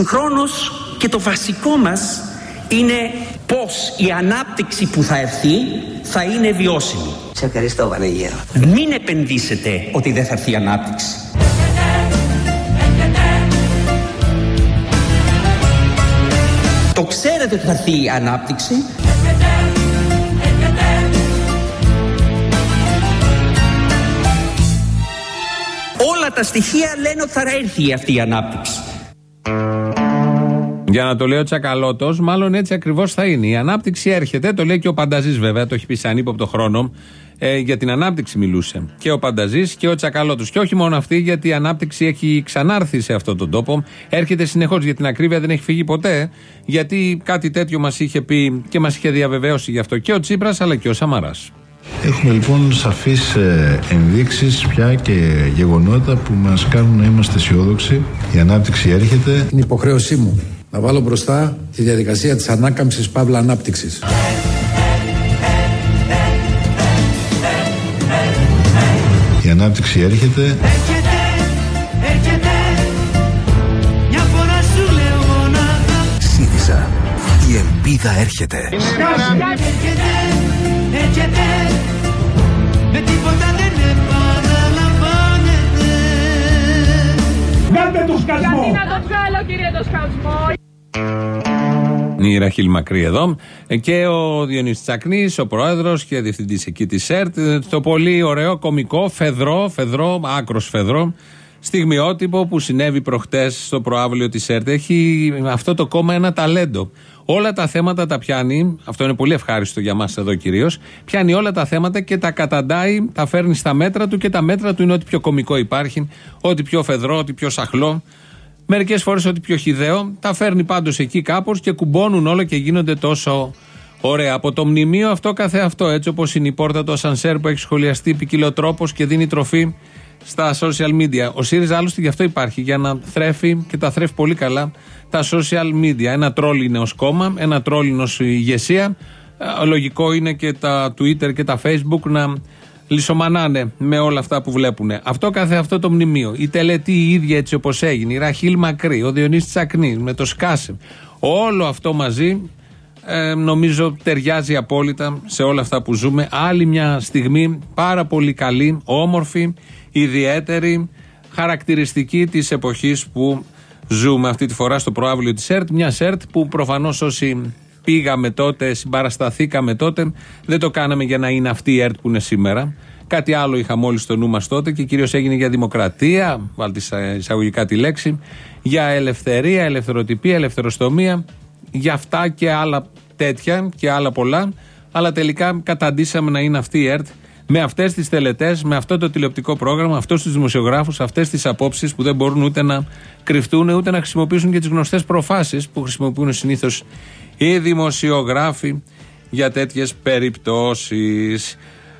Συγχρόνως και το βασικό μας είναι πως η ανάπτυξη που θα έρθει θα είναι βιώσιμη. Σε ευχαριστώ Βανεγέρο. Μην επενδύσετε ότι δεν θα έρθει η ανάπτυξη. Το ξέρετε ότι θα έρθει η ανάπτυξη. Όλα τα στοιχεία λένε ότι θα έρθει αυτή η ανάπτυξη. Για να το λέει ο Τσακαλώτος, μάλλον έτσι ακριβώς θα είναι. Η ανάπτυξη έρχεται, το λέει και ο Πανταζής βέβαια, το έχει πει σε ανύποπτο χρόνο. Ε, για την ανάπτυξη μιλούσε. Και ο Πανταζής και ο Τσακαλώτος. Και όχι μόνο αυτή, γιατί η ανάπτυξη έχει ξανάρθει σε αυτόν τον τόπο. Έρχεται συνεχώς για την ακρίβεια, δεν έχει φύγει ποτέ. Γιατί κάτι τέτοιο μας είχε πει και μας είχε διαβεβαίωσει γι' αυτό και ο Τσίπρας αλλά και ο Σαμαράς. Έχουμε λοιπόν σαφείς ε, ενδείξεις πια και γεγονότα που μας κάνουν να είμαστε αισιόδοξοι. Η ανάπτυξη έρχεται. Είναι υποχρέωσή μου να βάλω μπροστά τη διαδικασία της ανάκαμψης παύλα ανάπτυξης. Η ανάπτυξη έρχεται. ΣΥΡΙΖΑ. Η ελπίδα έρχεται. Με τίποτα δεν επαναλαμβάνεται Βγάλτε το σκασμό! Γιατί να το βγάλω κύριε το σκασμό; Η Ραχίλ Μακρύ εδώ. Ε, και ο Διονύσης Τσακνής, ο πρόεδρος και διευθυντής εκεί της ΣΕΡΤ το πολύ ωραίο κομικό φεδρό, φεδρό, άκρος φεδρό στιγμιότυπο που συνέβη προχτές στο προάβλιο της ΣΕΡΤ έχει αυτό το κόμμα ένα ταλέντο. Όλα τα θέματα τα πιάνει αυτό είναι πολύ ευχάριστο για μας εδώ κυρίως πιάνει όλα τα θέματα και τα καταντάει τα φέρνει στα μέτρα του και τα μέτρα του είναι ό,τι πιο κομικό υπάρχει ό,τι πιο φεδρό, ό,τι πιο σαχλό Μερικές φορές ό,τι πιο χιδαίο, τα φέρνει πάντως εκεί κάπως και κουμπώνουν όλα και γίνονται τόσο ωραία. Από το μνημείο αυτό καθε αυτό, έτσι όπως είναι η πόρτα του Ασανσέρ που έχει σχολιαστεί ποικιλοτρόπως και δίνει τροφή στα social media. Ο ΣΥΡΙΖΑ άλλωστε γι' αυτό υπάρχει, για να θρέφει και τα θρέφει πολύ καλά τα social media. Ένα τρόλ είναι ως κόμμα, ένα τρόλ είναι ως ηγεσία. Ε, λογικό είναι και τα Twitter και τα Facebook να λισομανάνε με όλα αυτά που βλέπουν. Αυτό κάθε αυτό το μνημείο. Η τελετή η ίδια έτσι όπως έγινε. Η Ραχίλ Μακρύ, ο Διονύσης Τσακνή με το Σκάσε. Όλο αυτό μαζί ε, νομίζω ταιριάζει απόλυτα σε όλα αυτά που ζούμε. Άλλη μια στιγμή πάρα πολύ καλή, όμορφη, ιδιαίτερη, χαρακτηριστική της εποχής που ζούμε αυτή τη φορά στο προάβλιο της ΕΡΤ. Μια ΕΡΤ που προφανώς όσοι πήγαμε τότε, συμπαρασταθήκαμε τότε. Δεν το κάναμε για να είναι αυτή η ΕΡΤ που είναι σήμερα. Κάτι άλλο είχα μόλις στο νου μας τότε και κυρίως έγινε για δημοκρατία, βάλτε εισαγωγικά τη λέξη, για ελευθερία, ελευθεροτυπία, ελευθεροστομία, για αυτά και άλλα τέτοια και άλλα πολλά. Αλλά τελικά καταντήσαμε να είναι αυτή η ΕΡΤ με αυτές τις τελετές, με αυτό το τηλεοπτικό πρόγραμμα, αυτούς τους δημοσιογράφους, αυτές τις απόψεις που δεν μπορούν ούτε να κρυφτούν ούτε να χρησιμοποιήσουν και τις γνωστές προφάσεις που χρησιμοποιούν συνήθως οι δημοσιογράφοι για τέτοιες περιπτώσεις.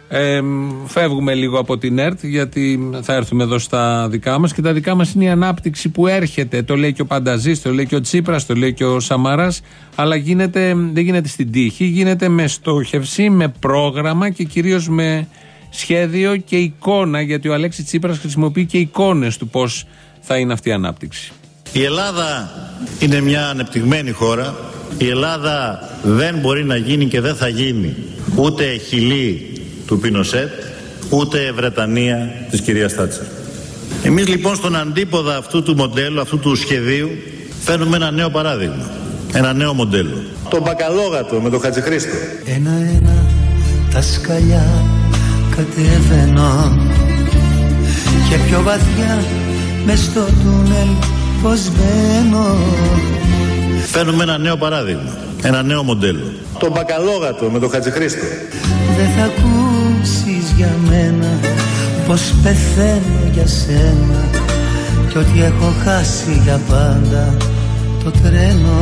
Ε, φεύγουμε λίγο από την ΕΡΤ γιατί θα έρθουμε εδώ στα δικά μας και τα δικά μας είναι η ανάπτυξη που έρχεται. Το λέει και ο Πανταζής, το λέει και ο Τσίπρας το λέει και ο Σαμαράς αλλά γίνεται, δεν γίνεται στην τύχη γίνεται με στόχευση, με πρόγραμμα και κυρίως με σχέδιο και εικόνα γιατί ο Αλέξης Τσίπρας χρησιμοποιεί και εικόνες του πως θα είναι αυτή η ανάπτυξη. Η Ελλάδα είναι μια ανεπτυγμένη χώρα η Ελλάδα δεν μπορεί να γίνει και δεν θα γίνει ούτε χιλή του Πινοσέτ, ούτε Βρετανία της κυρίας Τάτσερ. Εμείς λοιπόν στον αντίποδα αυτού του μοντέλου, αυτού του σχεδίου, φέρνουμε ένα νέο παράδειγμα, ένα νέο μοντέλο. Το μπακαλόγατο με το Χατζηχρήστο. Ένα-ένα τα σκαλιά κατεβαίνω και πιο βαθιά μες στο τούνελ πως μπαίνω Φέρνουμε ένα νέο παράδειγμα, ένα νέο μοντέλο. Το μπακαλόγατο με το Χατζηχρήστο. Δεν θα ακούσεις για μένα πως πεθαίνω για σένα και ότι έχω χάσει για πάντα το τρένο.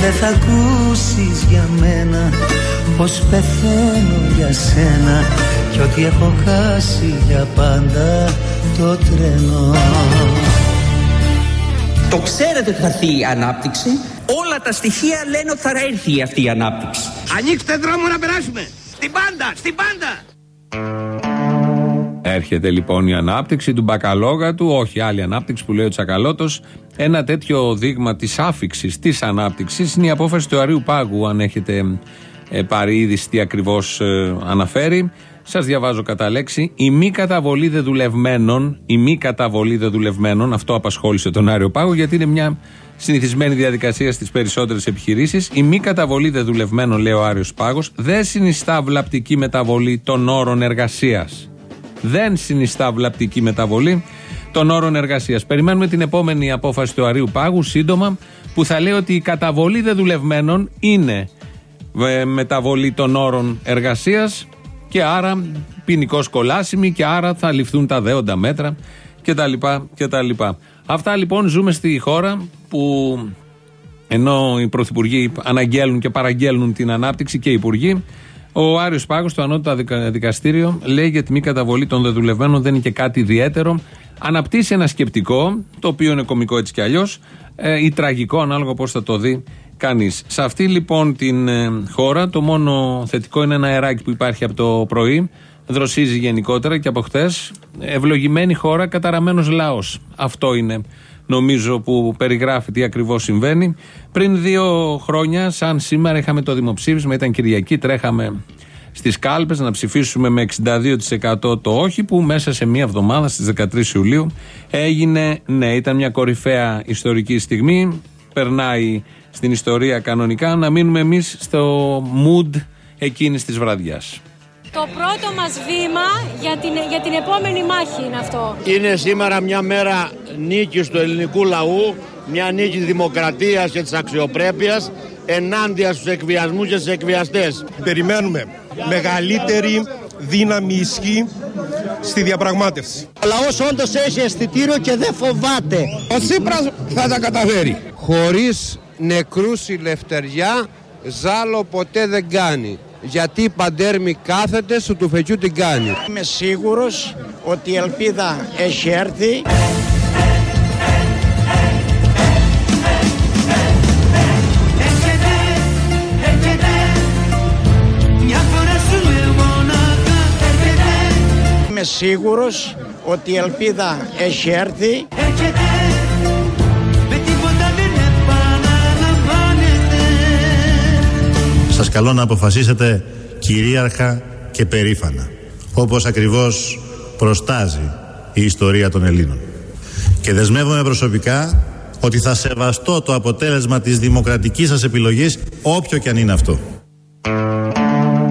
Δεν θα ακούσεις για μένα πως πεθαίνω για σένα και ότι έχω χάσει για πάντα το τρένο. Το ξέρετε ότι θα έρθει η ανάπτυξη. Όλα τα στοιχεία λένε ότι θα έρθει αυτή η ανάπτυξη. Ανοίξτε δρόμο να περάσουμε. Στην πάντα, στην πάντα. Έρχεται λοιπόν η ανάπτυξη του μπακαλόγα του, όχι άλλη ανάπτυξη που λέει ο Τσακαλώτος. Ένα τέτοιο δείγμα της άφηξης, της ανάπτυξης είναι η απόφαση του Αρίου Πάγου, αν έχετε ε, πάρει είδηση τι ακριβώς ε, αναφέρει. Σας διαβάζω κατά λέξη. Η μη καταβολή δεδουλευμένων, η μη καταβολή δεδουλευμένων, αυτό απασχόλησε τον Άριο Πάγο, γιατί είναι μια συνηθισμένη διαδικασία στις περισσότερες επιχειρήσεις. Η μη καταβολή δεδουλευμένων, λέει ο Άριος Πάγος, δεν συνιστά βλαπτική μεταβολή των όρων εργασίας. Δεν συνιστά βλαπτική μεταβολή των όρων εργασίας. Περιμένουμε την επόμενη απόφαση του Αρίου Πάγου, σύντομα, που θα λέει ότι η καταβολή δεδουλευμένων είναι ε, μεταβολή των όρων εργασίας και άρα ποινικό κολάσιμη και άρα θα ληφθούν τα δέοντα μέτρα κτλ. Αυτά λοιπόν ζούμε στη χώρα που ενώ οι πρωθυπουργοί αναγγέλνουν και παραγγέλνουν την ανάπτυξη και οι υπουργοί, ο Άριος Πάγος, το ανώτατο δικαστήριο, λέει για τη μη καταβολή των δεδουλευμένων δεν είναι και κάτι ιδιαίτερο. Αναπτύσσει ένα σκεπτικό, το οποίο είναι κωμικό έτσι κι αλλιώς, ε, ή τραγικό, ανάλογα πώς θα το δει κανείς. Σε αυτή λοιπόν την ε, χώρα, το μόνο θετικό είναι ένα αεράκι που υπάρχει από το πρωί. Δροσίζει γενικότερα και από χτες. Ευλογημένη χώρα, καταραμένος λαός. Αυτό είναι νομίζω που περιγράφει τι ακριβώς συμβαίνει. Πριν δύο χρόνια, σαν σήμερα, είχαμε το δημοψήφισμα, ήταν Κυριακή, τρέχαμε στις κάλπες να ψηφίσουμε με 62% το όχι, που μέσα σε μία εβδομάδα, στις 13 Ιουλίου, έγινε ναι. Ήταν μια κορυφαία ιστορική στιγμή. Περνάει στην ιστορία κανονικά. Να μείνουμε εμείς στο mood εκείνης της βραδιάς. Το πρώτο μας βήμα για την, για την επόμενη μάχη είναι αυτό. Είναι σήμερα μια μέρα νίκης του ελληνικού λαού, μια νίκη δημοκρατίας και της αξιοπρέπειας ενάντια στους εκβιασμούς και στους εκβιαστές. Περιμένουμε μεγαλύτερη δύναμη ισχύ στη διαπραγμάτευση. Ο λαός όντως έχει αισθητήριο και δεν φοβάται. Ο Τσίπρας θα τα καταφέρει. Χωρίς νεκρούς η λευτεριά ζάλο ποτέ δεν κάνει γιατί παντέρμι κάθεται σου του φεκιού την κάνει. Είμαι σίγουρος ότι η ελπίδα έχει έρθει. Είμαι σίγουρος ότι η ελπίδα έχει έρθει. Σας καλώ να αποφασίσετε κυρίαρχα και περήφανα, όπως ακριβώς προστάζει η ιστορία των Ελλήνων. Και δεσμεύομαι προσωπικά ότι θα σεβαστώ το αποτέλεσμα της δημοκρατικής σας επιλογής, όποιο και αν είναι αυτό.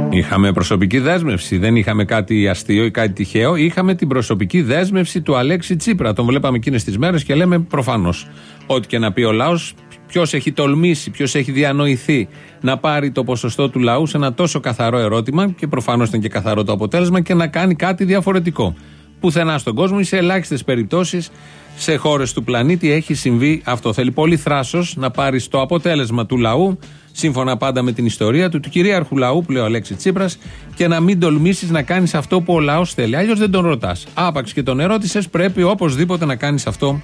Είχαμε προσωπική δέσμευση. Δεν είχαμε κάτι αστείο ή κάτι τυχαίο. Είχαμε την προσωπική δέσμευση του Αλέξη Τσίπρα. Τον βλέπαμε εκείνες τις μέρες και λέμε προφανώς. Ό,τι και να πει ο λαός, ποιος έχει τολμήσει, ποιος έχει διανοηθεί να πάρει το ποσοστό του λαού σε ένα τόσο καθαρό ερώτημα και προφανώς ήταν και καθαρό το αποτέλεσμα και να κάνει κάτι διαφορετικό. Πουθενά στον κόσμο ή σε ελάχιστες περιπτώσεις σε χώρες του πλανήτη έχει συμβεί αυτό. Θέλει πολύ θράσος να πάρει το αποτέλεσμα του λαού, σύμφωνα πάντα με την ιστορία του, του κυρίαρχου λαού που λέει ο Αλέξης Τσίπρας, και να μην τολμήσεις να κάνεις αυτό που ο λαός θέλει. Αλλιώς δεν τον ρωτάς. Άπαξ και τον ερώτησες, πρέπει οπωσδήποτε να κάνεις αυτό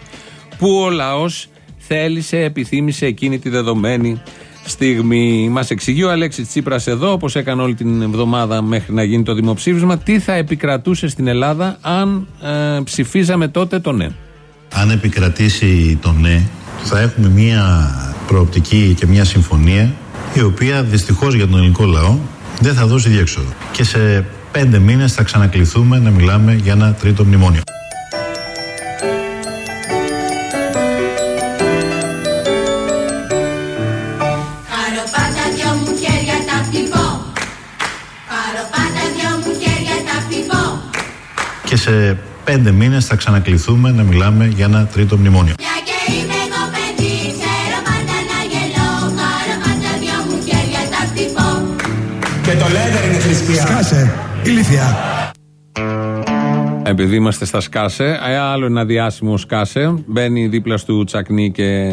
που ο λαός θέλησε, επιθύμησε εκείνη τη δεδομένη στιγμή. Μας εξηγεί ο Αλέξης Τσίπρας εδώ, όπως έκανε όλη την εβδομάδα μέχρι να γίνει το δημοψήφισμα, τι θα επικρατούσε στην Ελλάδα αν ε, ψηφίζαμε τότε το ναι. Αν επικρατήσει το ναι, θα έχουμε μια προοπτική και μια συμφωνία η οποία δυστυχώς για τον ελληνικό λαό δεν θα δώσει διέξοδο. Και σε πέντε μήνες θα ξανακληθούμε να μιλάμε για ένα τρίτο μνημόνιο. Σε πέντε μήνες θα ξανακληθούμε να μιλάμε για ένα τρίτο μνημόνιο. Και το λέτε είναι θρησκεία. Σκάσε, ηλίθεια. Επειδή είμαστε στα σκάσε, ε, άλλο ένα διάσημο σκάσε. Μπαίνει δίπλα του τσακνί και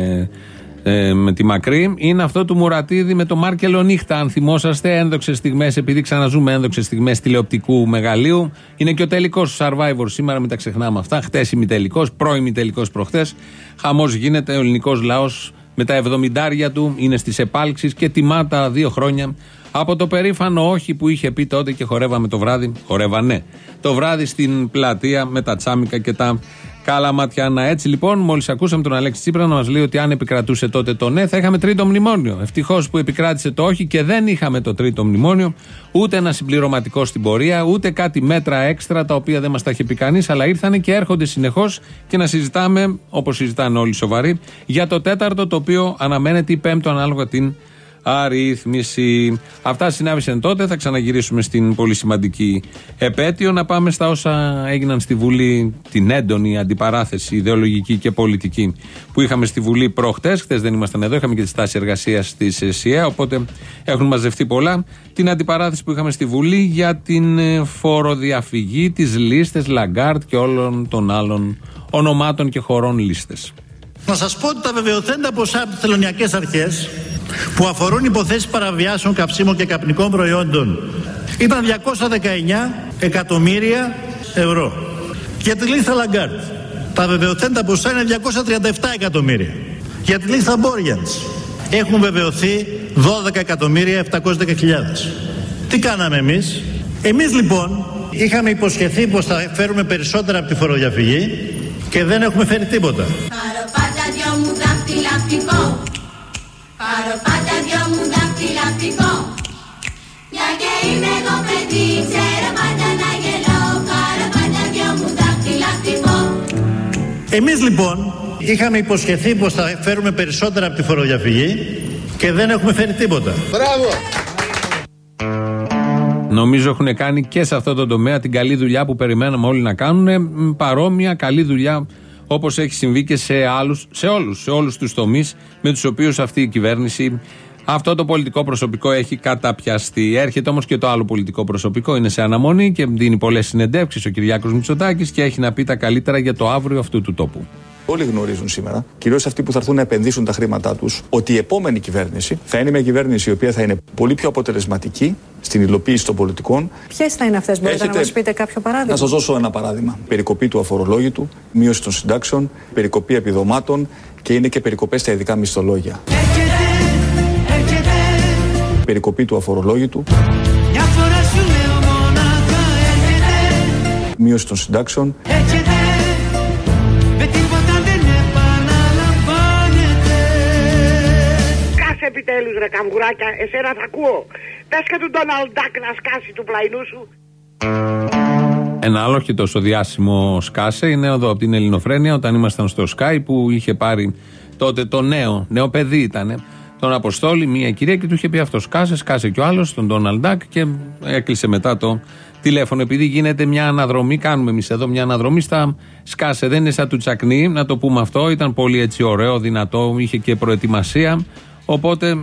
ε, με τη μακρύ. Είναι αυτό του Μουρατίδη με το Μάρκελο νύχτα. Αν θυμόσαστε, ένδοξες στιγμές, επειδή ξαναζούμε ένδοξες στιγμές τηλεοπτικού μεγαλείου. Είναι και ο τελικός Survivor σήμερα, μην τα ξεχνάμε αυτά. Χτες ημιτελικός, πρώην τελικό προχθές. Χαμός γίνεται, ο ελληνικός λαός με τα 70 του είναι στις επάλξεις και τιμά τα δύο χρόνια από το περήφανο όχι που είχε πει τότε και χορεύαμε το βράδυ. Χορεύανε. Το βράδυ στην πλατεία με τα τσάμικα και τα Καλαματιανά. Έτσι λοιπόν, μόλις ακούσαμε τον Αλέξη Τσίπρα να μας λέει ότι αν επικρατούσε τότε το ναι, θα είχαμε τρίτο μνημόνιο. Ευτυχώς που επικράτησε το όχι και δεν είχαμε το τρίτο μνημόνιο, ούτε ένα συμπληρωματικό στην πορεία, ούτε κάτι μέτρα έξτρα τα οποία δεν μας τα είχε πει κανείς, αλλά ήρθαν και έρχονται συνεχώς και να συζητάμε, όπως συζητάνε όλοι σοβαροί, για το τέταρτο το οποίο αναμένεται ή πέμπτο ανάλογα την αρρύθμιση. Αυτά συνέβησαν τότε. Θα ξαναγυρίσουμε στην πολύ σημαντική επέτειο. Να πάμε στα όσα έγιναν στη Βουλή, την έντονη αντιπαράθεση ιδεολογική και πολιτική που είχαμε στη Βουλή προχτές. Χθες δεν ήμασταν εδώ, είχαμε και τη στάση εργασίας της ΣΥΕ. Οπότε έχουν μαζευτεί πολλά. Την αντιπαράθεση που είχαμε στη Βουλή για την ε, φοροδιαφυγή, τις λίστες Λαγκάρντ και όλων των άλλων ονομάτων και χωρών λίστες. Να σας πω ότι τα βεβαιωθέντα ποσά από τις τελωνειακές αρχές που αφορούν υποθέσεις παραβιάσεων καυσίμων και καπνικών προϊόντων ήταν 219 εκατομμύρια ευρώ. Για τη λίστα Λαγκάρντ τα βεβαιωθέντα ποσά είναι 237 εκατομμύρια. Για τη λίστα Μπόριαντς έχουν βεβαιωθεί 12 εκατομμύρια 710 Τι κάναμε εμείς; Εμείς λοιπόν είχαμε υποσχεθεί πως θα φέρουμε περισσότερα από τη φοροδιαφυγή και δεν έχουμε φέρει τίποτα. δυο μου δαχτυλακτικό Πάρω πάντα δυο μου δαχτυλακτικό Μια και είμαι εγώ παιδί Ξέρω πάντα να γελώ Πάρω πάντα δυο μου δαχτυλακτικό Εμείς λοιπόν είχαμε υποσχεθεί πως θα φέρουμε περισσότερα από τη φοροδιαφυγή και δεν έχουμε φέρει τίποτα. Μπράβο! Νομίζω έχουν κάνει και σε αυτό το τομέα την καλή δουλειά που περιμέναμε όλοι να κάνουν. Παρόμοια καλή δουλειά όπως έχει συμβεί και σε άλλους, σε όλους σε όλους τους τομείς με τους οποίους αυτή η κυβέρνηση, αυτό το πολιτικό προσωπικό έχει καταπιαστεί. Έρχεται όμως και το άλλο πολιτικό προσωπικό, είναι σε αναμονή και δίνει πολλές συνεντεύξεις ο Κυριάκος Μητσοτάκης και έχει να πει τα καλύτερα για το αύριο αυτού του τόπου. Όλοι γνωρίζουν σήμερα, κυρίως αυτοί που θα έρθουν να επενδύσουν τα χρήματά τους, ότι η επόμενη κυβέρνηση θα είναι μια κυβέρνηση η οποία θα είναι πολύ πιο αποτελεσματική στην υλοποίηση των πολιτικών. Ποιες θα είναι αυτές, μπορείτε Έχετε... να μας πείτε κάποιο παράδειγμα; Να σας δώσω ένα παράδειγμα. Περικοπή του αφορολόγητου, μείωση των συντάξεων, περικοπή επιδομάτων και είναι και περικοπές στα ειδικά μισθολόγια. Περικοπή του αφορολόγητου. Μείωση των συντάξεων. Επιτέλους ρε καμπουράκια, εσένα θα ακούω. Πες και του Ντόναλντ Ντάκ να σκάσει του πλαϊνού σου. Ένα άλλο και τόσο διάσημο σκάσε είναι εδώ από την Ελληνοφρένεια όταν ήμασταν στο Sky που είχε πάρει τότε το νέο, νέο παιδί ήταν, τον Αποστόλη, μια κυρία και του είχε πει αυτός σκάσε, σκάσε και ο άλλος, τον Ντόναλντ Ντάκ και έκλεισε μετά το τηλέφωνο. Επειδή γίνεται μια αναδρομή, κάνουμε εμείς εδώ μια αναδρομή στα σκάσε. Δεν είναι σαν του τσακνί, να το πούμε αυτό. Ήταν πολύ έτσι ωραίο, δυνατό, είχε και προετοιμασία. Οπότε ε,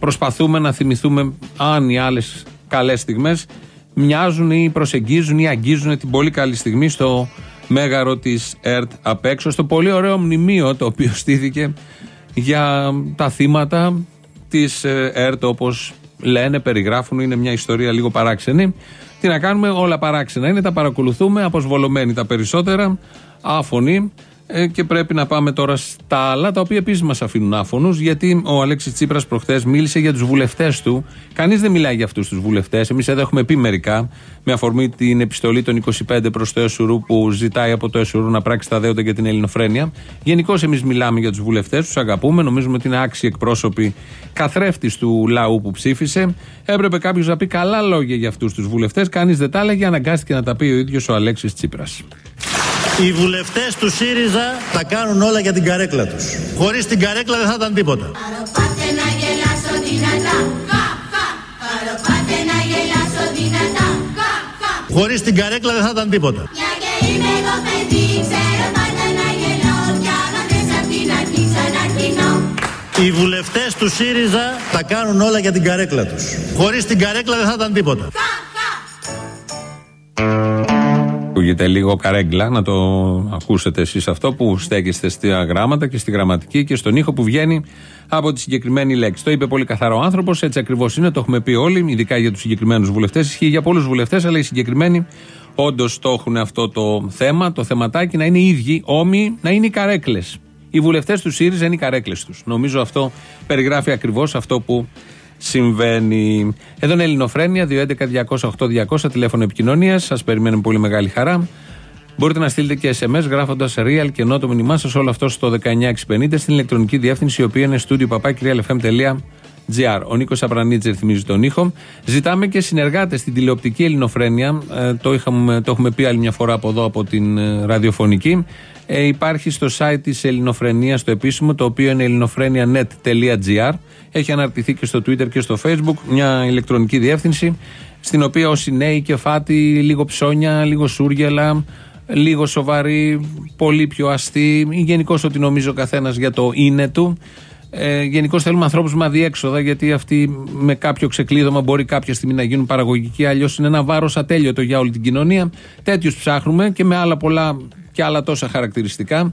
προσπαθούμε να θυμηθούμε αν οι άλλες καλές στιγμές μοιάζουν ή προσεγγίζουν ή αγγίζουν την πολύ καλή στιγμή στο μέγαρο της ΕΡΤ απ' έξω. Στο πολύ ωραίο μνημείο το οποίο στήθηκε για τα θύματα της ε, ΕΡΤ όπως λένε, περιγράφουν. Είναι μια ιστορία λίγο παράξενη. Τι να κάνουμε, όλα παράξενα είναι, τα παρακολουθούμε, αποσβολωμένοι τα περισσότερα, άφωνοι. Ε, και πρέπει να πάμε τώρα στα άλλα, τα οποία επίσης μας αφήνουν άφωνου, γιατί ο Αλέξης Τσίπρας προχθές μίλησε για τους βουλευτές του. Κανείς δεν μιλάει για αυτούς τους βουλευτές. Εμείς εδώ έχουμε πει μερικά, με αφορμή την επιστολή των 25 προς το ΕΣΟΡΟΥ που ζητάει από το ΕΣΟΡΟΥ να πράξει τα δέοντα για την ελληνοφρένεια. Γενικώς εμείς μιλάμε για τους βουλευτές, τους αγαπούμε, νομίζουμε ότι είναι άξιοι εκπρόσωποι καθρέφτης του λαού που ψήφισε. Έπρεπε κάποιος να πει καλά λόγια για αυτούς τους βουλευτές. Κανείς δεν τα έλεγε, αναγκάστηκε να τα πει ο ίδιος ο Αλέξης Τσίπρας. Οι βουλευτές του ΣΥΡΙΖΑ τα κάνουν όλα για την καρέκλα τους. Χωρίς την καρέκλα δεν θα ήταν τίποτα. Χωρίς την καρέκλα δεν θα ήταν τίποτα. Οι βουλευτές του ΣΥΡΙΖΑ τα κάνουν όλα για την καρέκλα τους. Χωρίς την καρέκλα δεν θα ήταν τίποτα ακούγεται λίγο καρέγκλα, να το ακούσετε εσείς αυτό που στέκεστε στα γράμματα και στη γραμματική και στον ήχο που βγαίνει από τη συγκεκριμένη λέξη. Το είπε πολύ καθαρό άνθρωπος, έτσι ακριβώς είναι, το έχουμε πει όλοι, ειδικά για τους συγκεκριμένους βουλευτές. Ισχύει για πολλούς βουλευτές, αλλά οι συγκεκριμένοι όντως το έχουν αυτό το θέμα, το θεματάκι να είναι οι ίδιοι, όμοιοι, να είναι οι καρέκλες. Οι βουλευτές του ΣΥΡΙΖΑ είναι οι καρέκλες τους. Νομίζω αυτό περιγράφει ακριβώς αυτό που συμβαίνει. Εδώ είναι Ελληνοφρένια, 211-208-200, τηλέφωνο επικοινωνίας. Σας περιμένουμε πολύ μεγάλη χαρά. Μπορείτε να στείλετε και SMS γράφοντας real και ενώ το μήνυμά σας όλο αυτό στο 19650 στην ηλεκτρονική διεύθυνση η οποία είναι studio papakirialfm.gr. Ο Νίκος Απρανίτζερ θυμίζει τον ήχο. Ζητάμε και συνεργάτες στην τηλεοπτική ελληνοφρένεια. Ε, το, είχαμε, το έχουμε πει άλλη μια φορά από εδώ από την ε, ραδιοφωνική. Ε, υπάρχει στο site της Ελληνοφρενίας το επίσημο, το οποίο είναι ελληνοφρένια.net.gr. Έχει αναρτηθεί και στο Twitter και στο Facebook μια ηλεκτρονική διεύθυνση, στην οποία όσοι νέοι και φάτι, λίγο ψώνια, λίγο σούργελα, λίγο σοβαροί, πολύ πιο αστεί, ή γενικώς ό,τι νομίζει ο καθένας για το είναι του. Ε, γενικώς θέλουμε ανθρώπους με αδιέξοδα, γιατί αυτοί με κάποιο ξεκλείδωμα μπορεί κάποια στιγμή να γίνουν παραγωγικοί, αλλιώς είναι ένα βάρος ατέλειωτο για όλη την κοινωνία. Τέτοιους ψάχνουμε και με άλλα πολλά και άλλα τόσα χαρακτηριστικά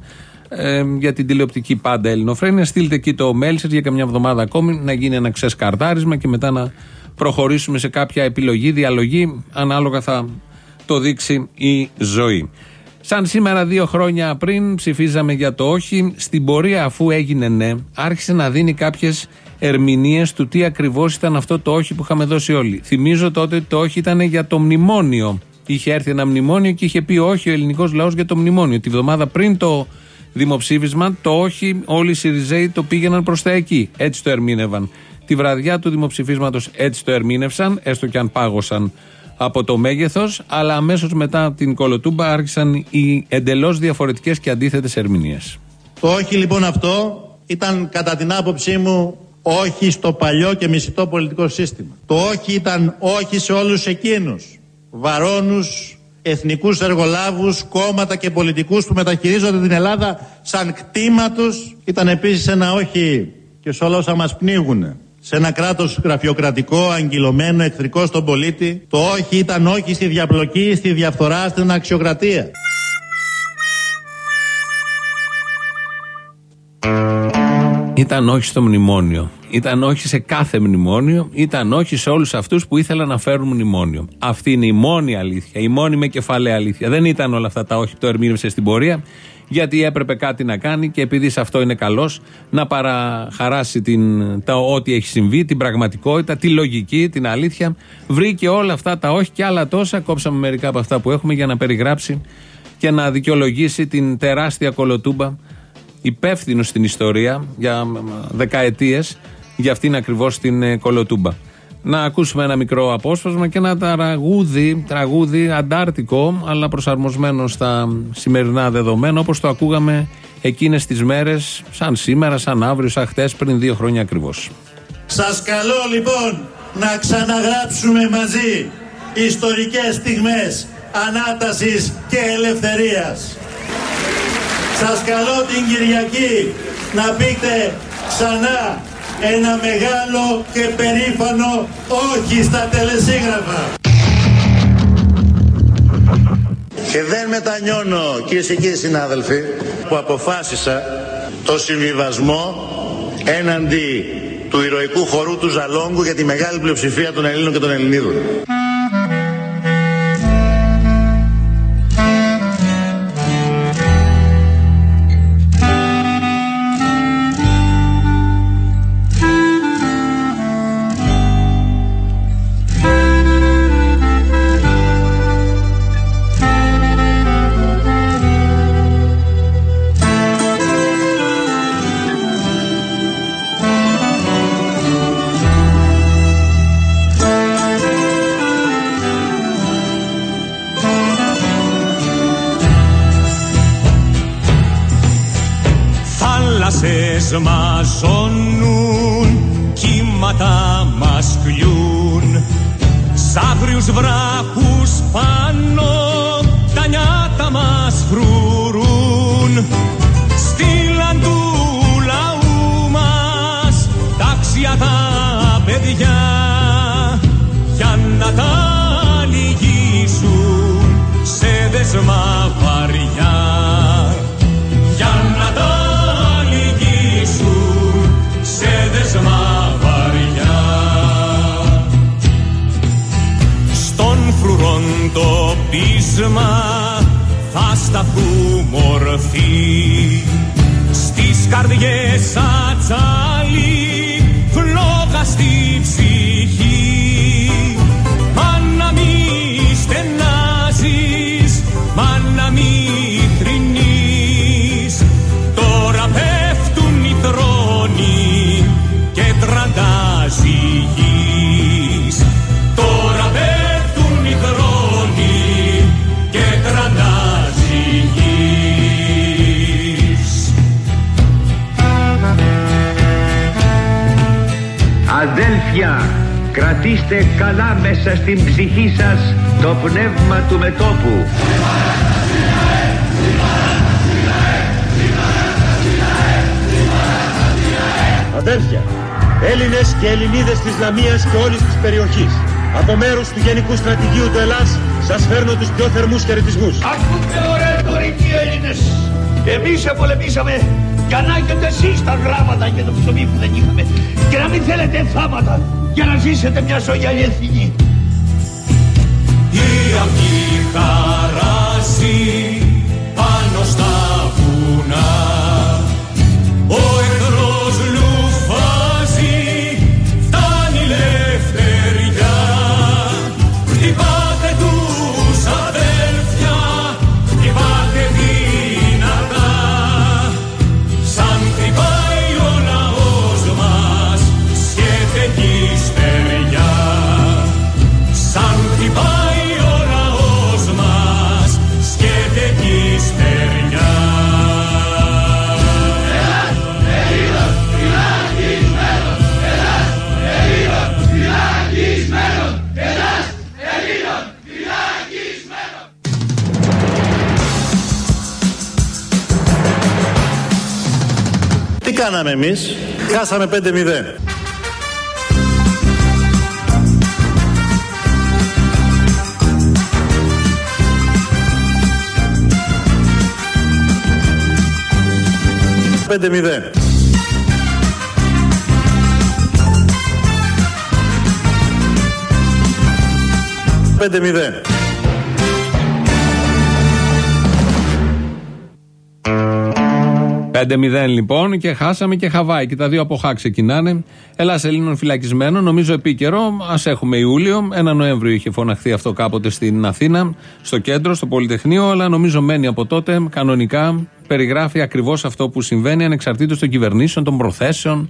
ε, για την τηλεοπτική πάντα ελληνοφρένεια. Στείλτε εκεί το mail σας για καμιά εβδομάδα ακόμη να γίνει ένα ξεσκαρτάρισμα και μετά να προχωρήσουμε σε κάποια επιλογή, διαλογή. Ανάλογα θα το δείξει η ζωή. Σαν σήμερα, δύο χρόνια πριν, ψηφίζαμε για το όχι. Στην πορεία, αφού έγινε ναι, άρχισε να δίνει κάποιες ερμηνείες του τι ακριβώς ήταν αυτό το όχι που είχαμε δώσει όλοι. Θυμίζω τότε ότι το όχι ήταν για το μνημόνιο. Είχε έρθει ένα μνημόνιο και είχε πει όχι ο ελληνικός λαός για το μνημόνιο. Τη βδομάδα πριν το δημοψήφισμα, το όχι, όλοι οι Σιριζέοι το πήγαιναν προς τα εκεί. Έτσι το ερμήνευαν. Τη βραδιά του δημοψηφίσματος έτσι το ερμήνευσαν, έστω και αν πάγωσαν από το μέγεθος, αλλά αμέσως μετά την κολοτούμπα άρχισαν οι εντελώς διαφορετικές και αντίθετες ερμηνείες. Το όχι λοιπόν αυτό ήταν κατά την άποψή μου όχι στο παλιό και μισητό πολιτικό σύστημα. Το όχι ήταν όχι σε όλους εκείνους βαρώνους εθνικούς εργολάβους, κόμματα και πολιτικούς που μεταχειρίζονται την Ελλάδα σαν κτήμα τους. Ήταν επίσης ένα όχι και σε όλα όσα μας πνίγουν. Σε ένα κράτος γραφειοκρατικό, αγκυλωμένο, εχθρικό στον πολίτη. Το όχι ήταν όχι στη διαπλοκή, στη διαφθορά, στην αξιοκρατία. Ήταν όχι στο μνημόνιο. Ήταν όχι σε κάθε μνημόνιο. Ήταν όχι σε όλους αυτούς που ήθελαν να φέρουν μνημόνιο. Αυτή είναι η μόνη αλήθεια. Η μόνη με κεφαλαία αλήθεια. Δεν ήταν όλα αυτά τα όχι που το ερμήνευσε στην πορεία. Γιατί έπρεπε κάτι να κάνει και επειδή σε αυτό είναι καλός να παραχαράσει την, τα, ό,τι έχει συμβεί, την πραγματικότητα, τη λογική, την αλήθεια. Βρήκε όλα αυτά τα όχι και άλλα τόσα. Κόψαμε μερικά από αυτά που έχουμε για να περιγράψει και να δικαιολογήσει την τεράστια κολοτούμπα υπεύθυνος στην ιστορία για δεκαετίες για αυτήν ακριβώς την ε, κολοτούμπα. Να ακούσουμε ένα μικρό απόσπασμα και ένα τραγούδι, τραγούδι αντάρτικο, αλλά προσαρμοσμένο στα σημερινά δεδομένα, όπως το ακούγαμε εκείνες τις μέρες, σαν σήμερα, σαν αύριο, σαν χτες, πριν δύο χρόνια ακριβώς. Σας καλώ λοιπόν να ξαναγράψουμε μαζί ιστορικές στιγμές ανάτασης και ελευθερίας. Σας καλώ την Κυριακή να πείτε ξανά ένα μεγάλο και περήφανο όχι στα τελεσίγραφα. Και δεν μετανιώνω κυρίες και κύριοι συνάδελφοι που αποφάσισα το συμβιβασμό έναντι του ηρωικού χορού του Ζαλόγκου για τη μεγάλη πλειοψηφία των Ελλήνων και των Ελληνίδων. Στι στις καρδιές σαν τσάλι φλόγα στη ψυχή. Κρατήστε καλά μέσα στην ψυχή σας το πνεύμα του μετόπου. Αδέρφια, Έλληνες και Ελληνίδες της Λαμίας και όλης της περιοχής, από μέρους του Γενικού Στρατηγίου του Ελλάς, σας φέρνω τους πιο θερμούς χαιρετισμούς. Ακούτε ωραία τωρικοί Έλληνες. Εμείς επολεμήσαμε για να έχετε εσείς τα γράμματα για το ψωμί που δεν είχαμε. Και να μην θέλετε θάματα για να ζήσετε μια ζωή αληθινή. Η αυγή χαράζει πάνω στα βουνά εμείς, χάσαμε 5-0. Πέντε μηδέν. Πέντε μηδέν. 5-0 λοιπόν και χάσαμε και Χαβάη. Και τα δύο από χά ξεκινάνε. Ελλά Ελλήνων φυλακισμένων, νομίζω επίκαιρο. Α έχουμε Ιούλιο. Ένα Νοέμβριο είχε φωναχθεί αυτό κάποτε στην Αθήνα, στο κέντρο, στο Πολυτεχνείο. Αλλά νομίζω μένει από τότε κανονικά. Περιγράφει ακριβώς αυτό που συμβαίνει ανεξαρτήτως των κυβερνήσεων, των προθέσεων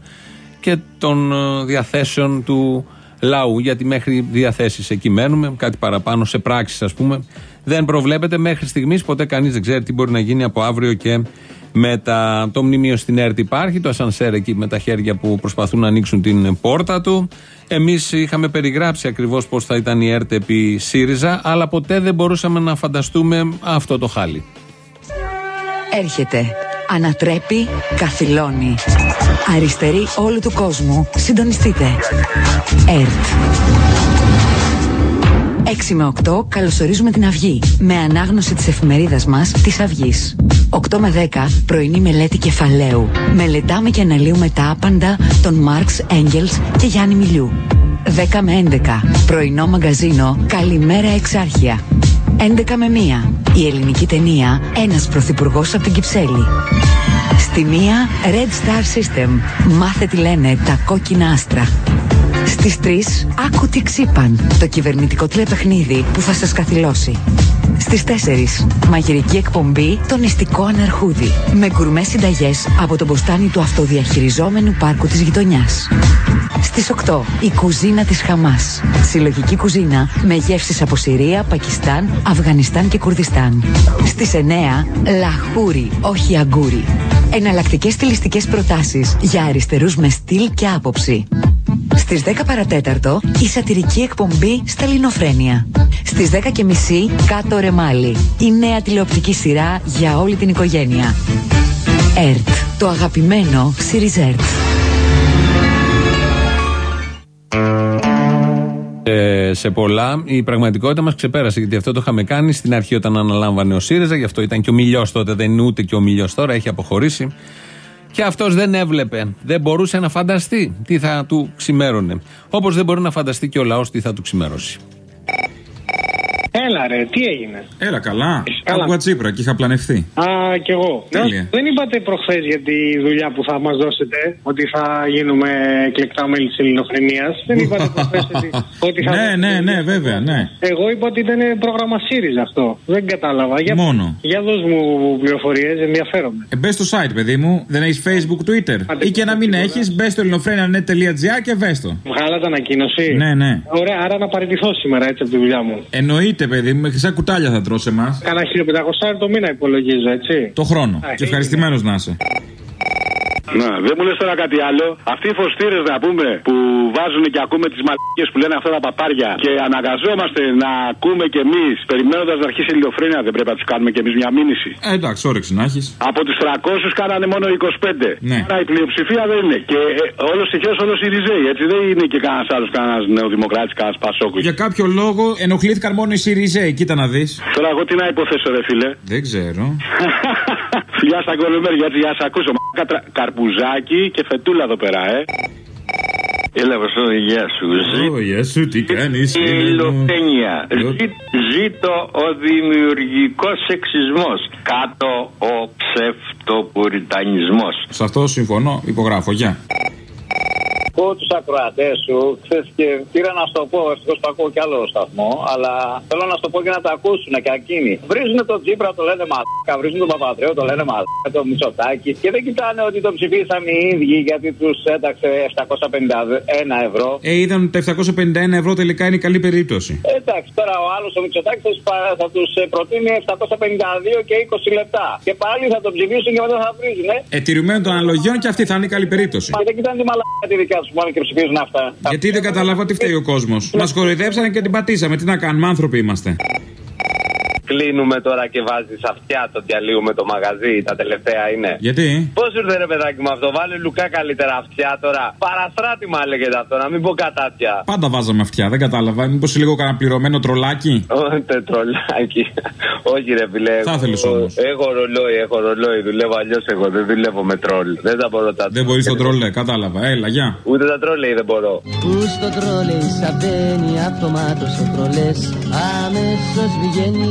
και των ε, διαθέσεων του λαού. Γιατί μέχρι διαθέσεις εκεί μένουμε, κάτι παραπάνω σε πράξεις ας πούμε. Δεν προβλέπεται μέχρι στιγμής, ποτέ κανείς δεν ξέρει τι μπορεί να γίνει από αύριο και μετά. Το μνημείο στην ΕΡΤ υπάρχει, το ασανσέρ εκεί με τα χέρια που προσπαθούν να ανοίξουν την πόρτα του. Εμείς είχαμε περιγράψει ακριβώς πώς θα ήταν η ΕΡΤ επί ΣΥΡΙΖΑ, αλλά ποτέ δεν μπορούσαμε να φανταστούμε αυτό το χάλι. Έρχεται. Ανατρέπει, καθυλώνει. Αριστερή όλου του κόσμου. Συντονιστείτε. ΕΡΤ. 6 με 8 καλωσορίζουμε την Αυγή με ανάγνωση της εφημερίδας μας της Αυγής. 8 με 10 πρωινή μελέτη κεφαλαίου. Μελετάμε και αναλύουμε τα άπαντα των Μάρξ, Έγγελς και Γιάννη Μιλιού. 10 με 11 πρωινό μαγκαζίνο Καλημέρα Εξάρχεια. 11 με 1 η ελληνική ταινία Ένας πρωθυπουργός από την Κυψέλη. Στη μία Red Star System. Μάθε τι λένε τα κόκκινα άστρα. Στις 3 άκου τι ξύπαν. Το κυβερνητικό τηλεπαιχνίδι που θα σας καθυλώσει. Στις 4 μαγειρική εκπομπή Το νηστικό αναρχούδι. Με γκουρμές συνταγές από το μποστάνι του αυτοδιαχειριζόμενου πάρκου της γειτονιάς. Στις 8 η κουζίνα της Χαμάς. Συλλογική κουζίνα με γεύσεις από Συρία, Πακιστάν, Αφγανιστάν και Κουρδιστάν. Στις 9 λαχούρι, όχι αγκούρι. Εναλλακτικές στιλιστικές προτάσεις για αριστερούς με στυλ και άποψη. Στις 10 παρά τέταρτο η σατυρική εκπομπή Ελληνοφρένεια. Στις 10 και μισή κάτω ρεμάλι. Η νέα τηλεοπτική σειρά για όλη την οικογένεια. ΕΡΤ. Το αγαπημένο ΣΥΡΙΖΕΡΤ. Ε, σε πολλά. Η πραγματικότητα μας ξεπέρασε γιατί αυτό το είχαμε κάνει στην αρχή όταν αναλάμβανε ο ΣΥΡΙΖΑ. Γι' αυτό ήταν και ο Μιλιός τότε, δεν είναι ούτε και ο Μιλιός τώρα, έχει αποχωρήσει. Και αυτός δεν έβλεπε, δεν μπορούσε να φανταστεί τι θα του ξημέρωνε. Όπως δεν μπορεί να φανταστεί και ο λαός τι θα του ξημερώσει. Έλα ρε, τι έγινε; Έλα καλά. Καλά. Άκουγα Τσίπρα και είχα πλανευτεί. Α, κι εγώ. Τέλεια. Δεν είπατε προχθές για τη δουλειά που θα μας δώσετε, ότι θα γίνουμε εκλεκτά μέλη της ελληνοφρενεία. Δεν είπατε προχθές ότι, ότι θα. Ναι, ναι, ναι, βέβαια, ναι. Εγώ είπα ότι ήταν πρόγραμμα ΣΥΡΙΖΑ αυτό. Δεν κατάλαβα. Για, Μόνο. Για δώσ' μου πληροφορίες, ενδιαφέρομαι. Ε, μπες στο site, παιδί μου. Δεν έχεις Facebook, Twitter. Ή και να μην έχεις, μπες στο ελληνοφρένια.net.gr και βες το. Βγάλατε ανακοίνωση. Ναι, ναι. Ωραία, άρα να παραιτηθώ σήμερα έτσι από τη δουλειά μου. Εννοείται, παιδί μου, με χρυσά κουτάλια θα τρώσει εμάς. Κάνα 1500 το μήνα υπολογίζω, έτσι. Το χρόνο. Α, Και ευχαριστημένος να είσαι. Να, δεν μου λες τώρα κάτι άλλο. Αυτοί οι φωστήρες να πούμε που βάζουν και ακούμε τις μαλακίες που λένε αυτά τα παπάρια και αναγκαζόμαστε να ακούμε κι εμείς περιμένοντας να αρχίσει η ηλιοφρένεια, δεν πρέπει να τους κάνουμε κι εμείς μια μήνυση. Ε, εντάξει, όρεξη να έχεις. Από τους 300 κάνανε μόνο 25. Ναι. Άρα η πλειοψηφία δεν είναι. Και ε, όλος τυχαίο όλος οι Ριζέοι. Έτσι δεν είναι και κανένας άλλος, κανένας νεοδημοκράτης, κανένας Πασόκου. Για κάποιο λόγο ενοχλήθηκαν μόνο οι Σιριζέοι. Κοίτα να δεις. Τώρα εγώ τι να υποθέσω, ρε φίλε. Δεν ξέρω. Φιλιά στα κολομέρια, έτσι, για να σε ακούσω. Μ***κα τρα- Καρπουζάκι και φετούλα εδώ πέρα, ε. Έλα, Βασίλη, γεια σου. Ω, γεια σου, τι κάνεις, Η φίλε μου. ηλιοφρένεια. Ζή- Ζήτω ο δημιουργικός σεξισμός. Κάτω ο ψευτοπουριτανισμός. Σε αυτό συμφωνώ, υπογράφω, γεια. Ακούω τους ακροατές σου χθε και πήρα να σου το πω. Ευτυχώς το ακούω κι άλλο σταθμό. Αλλά θέλω να σου το πω και να το ακούσουν και εκείνοι. Βρίζουν τον Τζίπρα, το λένε μαλάκα. Βρίζουν τον Παπαδρέο, το λένε μαλάκα. Το Μητσοτάκι. Και δεν κοιτάνε ότι το ψηφίσαν οι ίδιοι γιατί τους έταξε 751 ευρώ. Ε, είδαν ότι τα 751 ευρώ τελικά είναι η καλή περίπτωση. Εντάξει, τώρα ο άλλος ο Μητσοτάκη θα, τους πα- θα του προτείνει 752 και 20 λεπτά. Και πάλι θα τον ψηφίσουν και μετά θα βρίζουν. Ε. Ε, τηρουμένων των αναλογιών και αυτή θα είναι η καλή περίπτωση. Μα δεν κοιτάνε τη μαλάκα τη δικιά τους μόνο και ψηφίζουν αυτά. Γιατί δεν κατάλαβα τι φταίει ο κόσμος. Μας κοροϊδέψανε και την πατήσαμε. Τι να κάνουμε, άνθρωποι είμαστε. Κλείνουμε τώρα και βάζεις αυτιά το διαλύουμε το μαγαζί. Τα τελευταία είναι. Γιατί; Πώς ήρθε ρε παιδάκι μου αυτό, βάλε λουκά καλύτερα αυτιά τώρα. Παραστράτημα λέγεται αυτό, να μην πω κατάτια. Πάντα βάζαμε αυτιά, δεν κατάλαβα. Μήπως λίγο κανένα πληρωμένο τρολάκι; Ω, Τετρολάκι. Όχι, ρε φιλέ. Θα εγώ- ήθελες όμως. Έχω ρολόι, έχω ρολόι. Δουλεύω αλλιώς εγώ. Δεν δουλεύω με τρόλ. Δεν τα μπορώ τα Δεν μπορείς το τρολέ, κατάλαβα. Έλα, γεια. Ούτε τα τρόλ δεν μπορώ. Που στο τρόλε σαπαίνει αυτομάτως ο τρολές αμέσως βγαίνει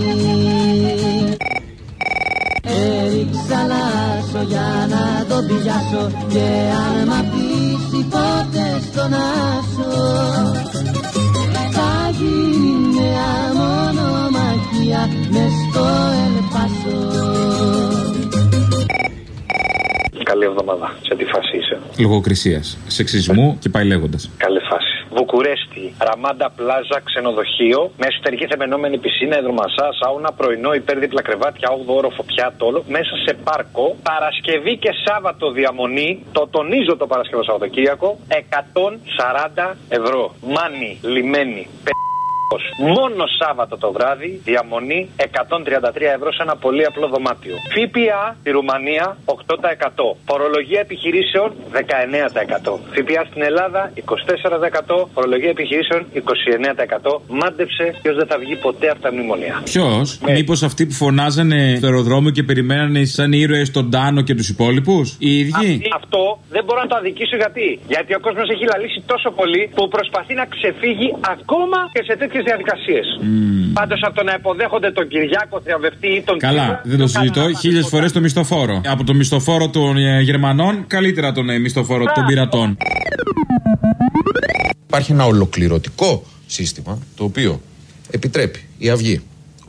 Έριξα λάσο για να τον πηγιάσω και αν μ' αφήσει ποτέ στον άσο θα γίνει νέα μονομαχία μες στο Ελπάσο Καλή εβδομάδα. Σε τι φάση είσαι; Λογοκρισίας, σεξισμού και πάει λέγοντας. Καλή φάση. Βουκουρέστι, Ραμάντα Πλάζα, ξενοδοχείο, με εσωτερική θεμενόμενη πισίνα, υδρομασά, σάουνα, πρωινό, υπέρδιπλα κρεβάτια, 8 όροφο πιάτο, όλο, μέσα σε πάρκο, Παρασκευή και Σάββατο διαμονή, το τονίζω το Παρασκευό Σαββατοκύριακο, 140 ευρώ. Μάνι, λιμένη, Μόνο Σάββατο το βράδυ, διαμονή 133 ευρώ σε ένα πολύ απλό δωμάτιο. ΦΠΑ στη Ρουμανία 8%. Φορολογία επιχειρήσεων 19%. ΦΠΑ στην Ελλάδα 24%. Φορολογία επιχειρήσεων 29%. Μάντεψε ποιος δεν θα βγει ποτέ από τα μνημονία. Ποιος, μήπως αυτοί που φωνάζανε στο αεροδρόμιο και περιμένανε σαν ήρωες τον Τάνο και τους υπόλοιπους, οι ίδιοι; Αυτή- Αυτό δεν μπορώ να το αδικήσω γιατί. Γιατί ο κόσμος έχει λαλήσει τόσο πολύ που προσπαθεί να ξεφύγει ακόμα και σε τέτοιες διαδικασίες. Πάντως από το να υποδέχονται τον Κυριάκο Θριαμβευτή ή τον Καλά, Τσίπρα, δεν το συζητώ. Χίλιες φορές το μισθοφόρο. Από το μισθοφόρο των ε, Γερμανών, καλύτερα τον ε, μισθοφόρο των πειρατών. Υπάρχει ένα ολοκληρωτικό σύστημα το οποίο επιτρέπει η Αυγή.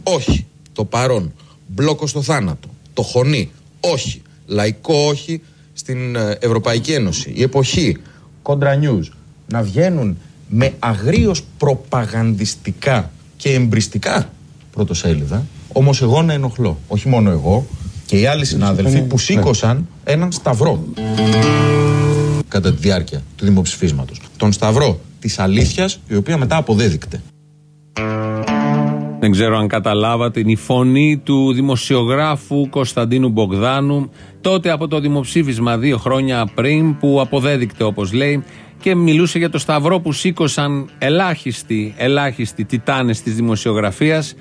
Όχι. Το παρόν. Μπλόκο στο θάνατο. Το χωνί. Όχι. Λαϊκό όχι στην ε, Ευρωπαϊκή Ένωση. Η εποχή. Κόντρα news. Να βγαίνουν με αγρίως προπαγανδιστικά και εμπριστικά πρωτοσέλιδα. Όμως εγώ να ενοχλώ. Όχι μόνο εγώ και οι άλλοι συνάδελφοι που σήκωσαν έναν σταυρό κατά τη διάρκεια του δημοψηφίσματος. Τον σταυρό της αλήθειας, η οποία μετά αποδέδεικτε. Δεν ξέρω αν καταλάβατε, είναι η φωνή του δημοσιογράφου Κωνσταντίνου Μπογδάνου τότε από το δημοψήφισμα δύο χρόνια πριν που αποδέδεικτε όπως λέει και μιλούσε για το σταυρό που σήκωσαν ελάχιστοι, ελάχιστοι τιτάνες της δημοσιογραφίας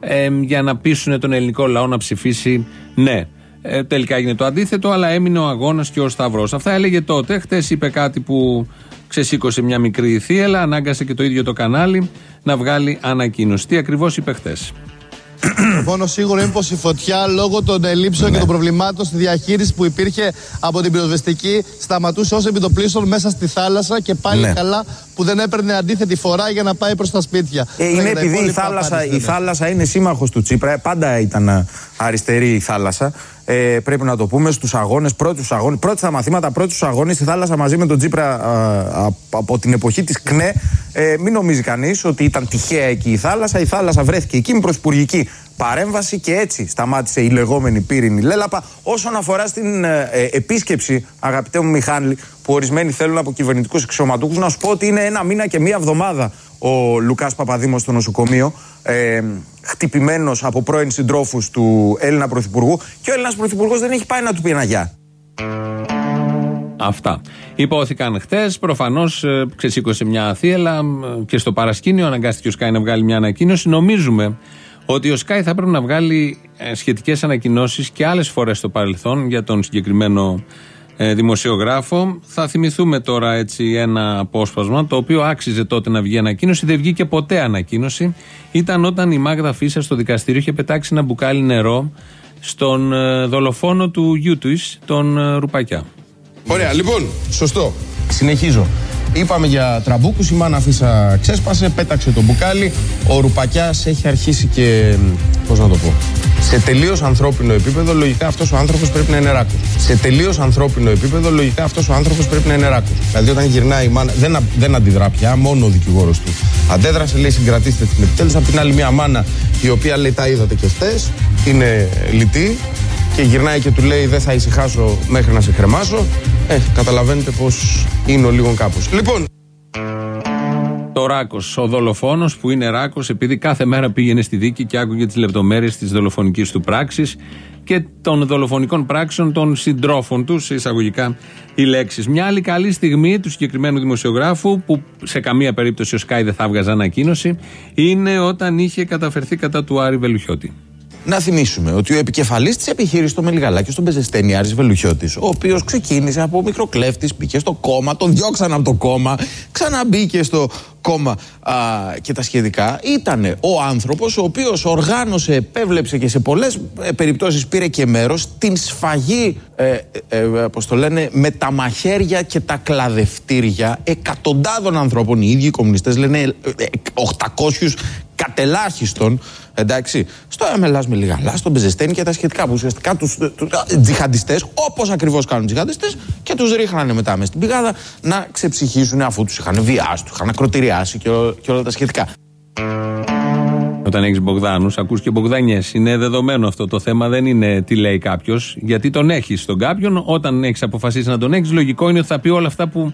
ε, για να πείσουν τον ελληνικό λαό να ψηφίσει ναι. Ε, τελικά έγινε το αντίθετο, αλλά έμεινε ο αγώνας και ο Σταυρός. Αυτά έλεγε τότε. Χθε είπε κάτι που ξεσήκωσε μια μικρή θύελα, ανάγκασε και το ίδιο το κανάλι να βγάλει ανακοίνωση. Τι ακριβώς είπε χθες; Μόνο σίγουρο είναι πως η φωτιά λόγω των ελλείψεων και των προβλημάτων στη διαχείριση που υπήρχε από την πυροσβεστική σταματούσε ως επιτοπλίστων μέσα στη θάλασσα και πάλι Ναι. καλά που δεν έπαιρνε αντίθετη φορά για να πάει προς τα σπίτια. Ε, Τώρα είναι για τα επειδή η υπόλοιπα θάλασσα, απάντηση η δεν έχω. θάλασσα είναι σύμμαχος του Τσίπρα. Πάντα ήταν ε, αριστερή η θάλασσα. Ε, πρέπει να το πούμε στους αγώνες, πρώτους αγώνες, πρώτοι στα μαθήματα, πρώτους αγώνες η θάλασσα μαζί με τον Τσίπρα ε, α- από την εποχή της ΚΝΕ. Ε, μην νομίζει κανείς ότι ήταν τυχαία εκεί η θάλασσα. Η θάλασσα βρέθηκε εκεί με πρωθυπουργική παρέμβαση και έτσι σταμάτησε η λεγόμενη πύρινη λέλαπα. Όσον αφορά στην ε, ε, επίσκεψη, αγαπητέ μου Μιχάλη, που ορισμένοι θέλουν από κυβερνητικούς εξωματούχου, να σου πω ότι είναι ένα μήνα και μία εβδομάδα ο Λουκάς Παπαδήμος στο νοσοκομείο, ε, χτυπημένος από πρώην συντρόφους του Έλληνα Πρωθυπουργού. Και ο Έλληνας Πρωθυπουργός δεν έχει πάει να του πει ένα γεια. Αυτά. Υπόθηκαν χτες. Προφανώς ξεσήκωσε μια θύελα ε, και στο παρασκήνιο αναγκάστηκε ο Σκάι να βγάλει μια ανακοίνωση. Νομίζουμε ότι ο Σκάι θα πρέπει να βγάλει σχετικές ανακοινώσεις και άλλες φορές στο παρελθόν για τον συγκεκριμένο ε, δημοσιογράφο. Θα θυμηθούμε τώρα έτσι ένα απόσπασμα το οποίο άξιζε τότε να βγει ανακοίνωση. Δεν βγήκε ποτέ ανακοίνωση. Ήταν όταν η Μάγδα Φίσα στο δικαστήριο είχε πετάξει ένα μπουκάλι νερό στον ε, δολοφόνο του γιού του, τον ε, Ρουπακιά. Ωραία, λοιπόν, σωστό. Συνεχίζω. Είπαμε για τραμπούκους, η μάνα Φύσσα ξέσπασε, πέταξε το μπουκάλι. Ο Ρουπακιάς έχει αρχίσει και. Πώς να το πω. Σε τελείως ανθρώπινο επίπεδο, λογικά αυτός ο άνθρωπος πρέπει να είναι ράκος. Σε τελείως ανθρώπινο επίπεδο, λογικά αυτός ο άνθρωπος πρέπει να είναι ράκος. Δηλαδή, όταν γυρνάει η μάνα, δεν, α- δεν αντιδρά πια, μόνο ο δικηγόρος του. Αντέδρασε, λέει, συγκρατήστε την επιτέλους. Απ' την άλλη, μια μάνα η οποία λέει, τα είδατε και χτε, είναι λυτή και γυρνάει και του λέει δεν θα ησυχάσω μέχρι να σε κρεμάσω. Ε, καταλαβαίνετε πως είναι ο λίγο κάπως. Λοιπόν, Το Ράκος, ο δολοφόνος που είναι Ράκος, επειδή κάθε μέρα πήγαινε στη δίκη και άκουγε τις λεπτομέρειες της δολοφονικής του πράξης και των δολοφονικών πράξεων των συντρόφων τους, σε εισαγωγικά οι λέξεις. Μια άλλη καλή στιγμή του συγκεκριμένου δημοσιογράφου, που σε καμία περίπτωση ο Σκάι δεν θα έβγαζε ανακοίνωση, είναι όταν είχε καταφερθεί κατά του Άρη Βελουχιώτη. Να θυμίσουμε ότι ο επικεφαλής της επιχείρησης στο Μελιγαλάκι, στον Πεζεστένη Άρης Βελουχιώτης, ο οποίος ξεκίνησε από μικροκλέφτης, μπήκε στο κόμμα, τον διώξαν από το κόμμα, ξαναμπήκε στο κόμμα α, και τα σχετικά, ήταν ο άνθρωπος ο οποίος οργάνωσε, επέβλεψε και σε πολλές ε, περιπτώσεις πήρε και μέρος στην σφαγή, ε, ε, ε, πώς το λένε, με τα μαχαίρια και τα κλαδευτήρια εκατοντάδων ανθρώπων. Οι ίδιοι οι κομμουνιστές λένε ε, ε, 800 κατελάχιστον, εντάξει, στο Εμελά με λιγαλά, στον Πεζεστένη και τα σχετικά που ουσιαστικά τους τζιχαντιστές, όπως ακριβώς κάνουν οι τζιχαντιστές, και τους ρίχνανε μετά μέσα στην πηγάδα να ξεψυχήσουν αφού τους είχαν βιάσει, τους είχαν ακροτηριάσει και, ό- και όλα τα σχετικά. Όταν έχεις Μπογδάνους, ακούς και Μπογδανιές. Είναι δεδομένο αυτό το θέμα, δεν είναι τι λέει κάποιος, γιατί τον έχεις τον κάποιον. Όταν έχεις αποφασίσει να τον έχεις, λογικό είναι ότι θα πει όλα αυτά που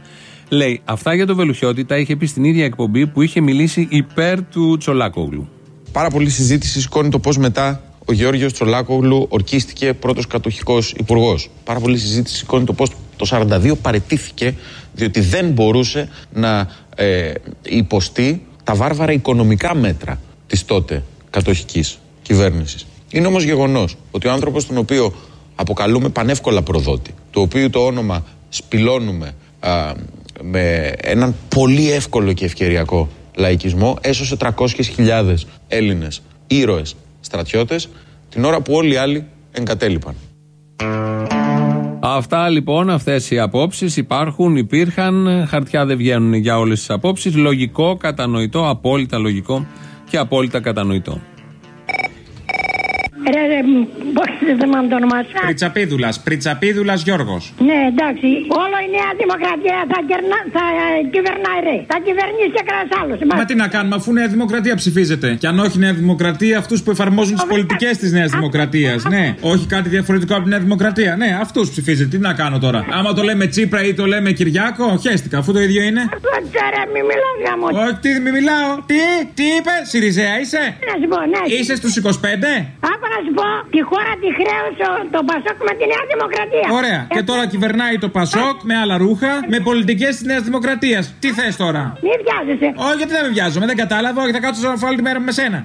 λέει. Αυτά για το Βελουχιώτη τα είχε πει στην ίδια εκπομπή που είχε μιλήσει υπέρ του Τσολάκογλου. Πάρα πολύ συζήτηση σηκώνει το πώς μετά ο Γεώργιος Τσολάκογλου ορκίστηκε πρώτος κατοχικός υπουργός. Πάρα πολύ συζήτηση σηκώνει το πώς το 42 παρετήθηκε, διότι δεν μπορούσε να ε, υποστεί τα βάρβαρα οικονομικά μέτρα της τότε κατοχικής κυβέρνησης. Είναι όμως γεγονός ότι ο άνθρωπος τον οποίο αποκαλούμε πανεύκολα προδότη, το οποίο το όνομα σπηλώνουμε α, με έναν πολύ εύκολο και ευκαιριακό λαϊκισμό, έσωσε 300.000 Έλληνες ήρωες στρατιώτες την ώρα που όλοι οι άλλοι εγκατέλειπαν. Αυτά λοιπόν, αυτές οι απόψεις υπάρχουν, υπήρχαν. Χαρτιά δεν βγαίνουν για όλες τις απόψεις. Λογικό, κατανοητό, απόλυτα λογικό και απόλυτα κατανοητό. Ρε, ρε, πώς θυμάμαι το όνομά σας. Πριτσαπίδουλας, Πριτσαπίδουλας Γιώργος. Ναι, εντάξει. Όλο η Νέα Δημοκρατία θα, κερνα, θα ε, κυβερνάει, ρε. Θα κυβερνήσει και κανένας άλλος. Μα τι να κάνουμε, αφού Νέα Δημοκρατία ψηφίζεται. Και αν όχι Νέα Δημοκρατία, αυτούς που εφαρμόζουν τις πολιτικές της Νέας Δημοκρατίας. Ναι, όχι κάτι διαφορετικό από τη Νέα Δημοκρατία. Ναι, αυτούς ψηφίζετε. Τι να κάνω τώρα. Άμα το λέμε Τσίπρα ή το λέμε Κυριάκο, χαίστηκα, αφού το ίδιο είναι. Ρε, μη μιλάς για μου. Όχι, τι, μη μιλάω. Τι, τι είπες, Σιριζέα είσαι; Να σου πω, ναι. Είσαι στους 25. Άκου να σου πω, τη χώρα τη χρέωσε ο- το Πασόκ με τη Νέα Δημοκρατία. Ωραία. Ε, Και τώρα κυβερνάει το Πασόκ με άλλα ρούχα, με πολιτικές της Νέας Δημοκρατίας. Τι θες τώρα; Μη βιάζεσαι. Όχι, γιατί δεν με βιάζομαι, δεν κατάλαβα. Όχι, θα κάτσω να φάω τη μέρα με σένα.